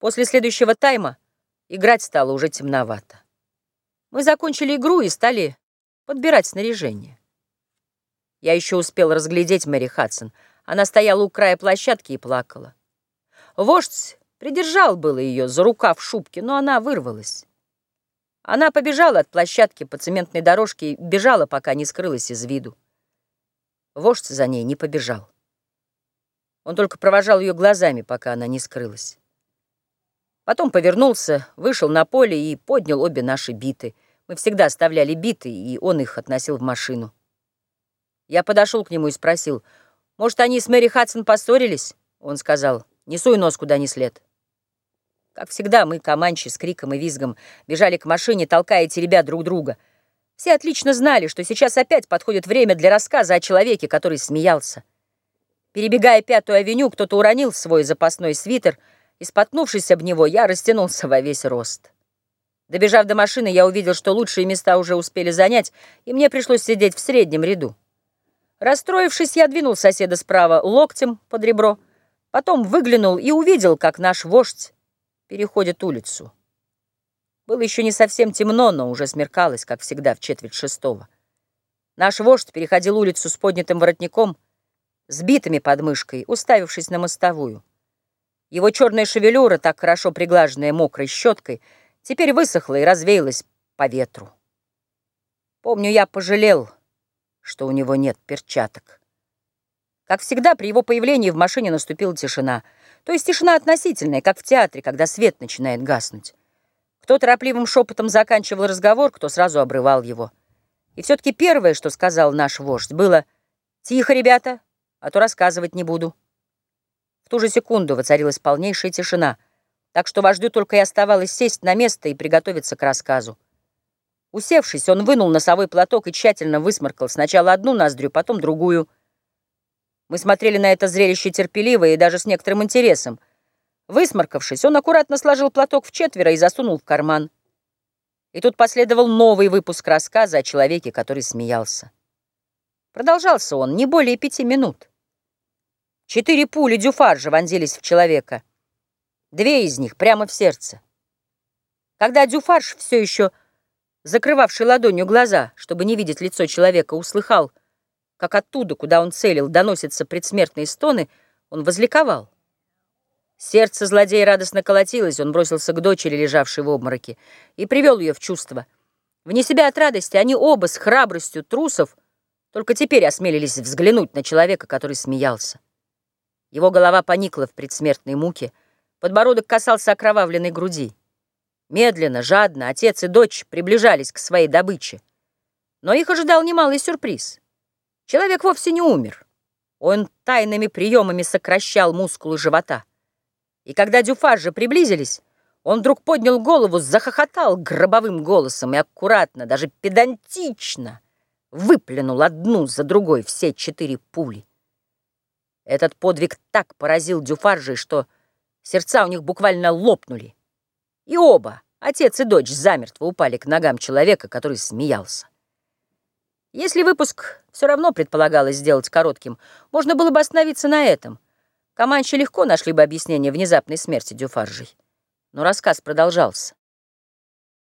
После следующего тайма играть стало уже темновато. Мы закончили игру и стали подбирать снаряжение. Я еще успел разглядеть Мэри Хадсон. Она стояла у края площадки и плакала. Вождь придержал было ее за рукав шубки, но она вырвалась. Она побежала от площадки по цементной дорожке и бежала, пока не скрылась из виду. Вождь за ней не побежал. Он только провожал ее глазами, пока она не скрылась. Потом повернулся, вышел на поле и поднял обе наши биты. Мы всегда оставляли биты, и он их относил в машину. Я подошел к нему и спросил, может, они с Мэри Хадсон поссорились? Он сказал, не суй нос куда ни след. Как всегда, мы, команчи, с криком и визгом бежали к машине, толкая эти ребят друг друга. Все отлично знали, что сейчас опять подходит время для рассказа о человеке, который смеялся. Перебегая Пятую авеню, кто-то уронил свой запасной свитер, и, споткнувшись об него, я растянулся во весь рост. Добежав до машины, я увидел, что лучшие места уже успели занять, и мне пришлось сидеть в среднем ряду. Расстроившись, я двинул соседа справа локтем под ребро, потом выглянул и увидел, как наш вождь переходит улицу. Было еще не совсем темно, но уже смеркалось, как всегда, в четверть шестого. Наш вождь переходил улицу с поднятым воротником, сбитыми подмышкой, уставившись на мостовую. Его черная шевелюра, так хорошо приглаженная мокрой щеткой, теперь высохла и развеялась по ветру. Помню, я пожалел, что у него нет перчаток. Как всегда, при его появлении в машине наступила тишина. То есть тишина относительная, как в театре, когда свет начинает гаснуть. Кто торопливым шепотом заканчивал разговор, кто сразу обрывал его. И все-таки первое, что сказал наш вождь, было «Тихо, ребята, а то рассказывать не буду». В ту же секунду воцарилась полнейшая тишина, так что вождю только и оставалось сесть на место и приготовиться к рассказу. Усевшись, он вынул носовой платок и тщательно высморкал сначала одну ноздрю, потом другую – мы смотрели на это зрелище терпеливо и даже с некоторым интересом. Высморкавшись, он аккуратно сложил платок в четверо и засунул в карман. И тут последовал новый выпуск рассказа о человеке, который смеялся. Продолжался он не более пяти минут. Четыре пули Дюфаржа вонзились в человека. Две из них прямо в сердце. Когда Дюфарж, все еще закрывавший ладонью глаза, чтобы не видеть лицо человека, услыхал — как оттуда, куда он целил, доносятся предсмертные стоны, он возликовал. Сердце злодея радостно колотилось, он бросился к дочери, лежавшей в обмороке, и привел ее в чувство. Вне себя от радости они оба с храбростью трусов только теперь осмелились взглянуть на человека, который смеялся. Его голова поникла в предсмертной муке, подбородок касался окровавленной груди. Медленно, жадно отец и дочь приближались к своей добыче. Но их ожидал немалый сюрприз. Человек вовсе не умер. Он тайными приемами сокращал мускулы живота. И когда дюфажи приблизились, он вдруг поднял голову, захохотал гробовым голосом и аккуратно, даже педантично выплюнул одну за другой все четыре пули. Этот подвиг так поразил дюфаржей, что сердца у них буквально лопнули. И оба, отец и дочь, замертво упали к ногам человека, который смеялся. Если выпуск все равно предполагалось сделать коротким, можно было бы остановиться на этом. Команчи легко нашли бы объяснение внезапной смерти Дюфаржей. Но рассказ продолжался.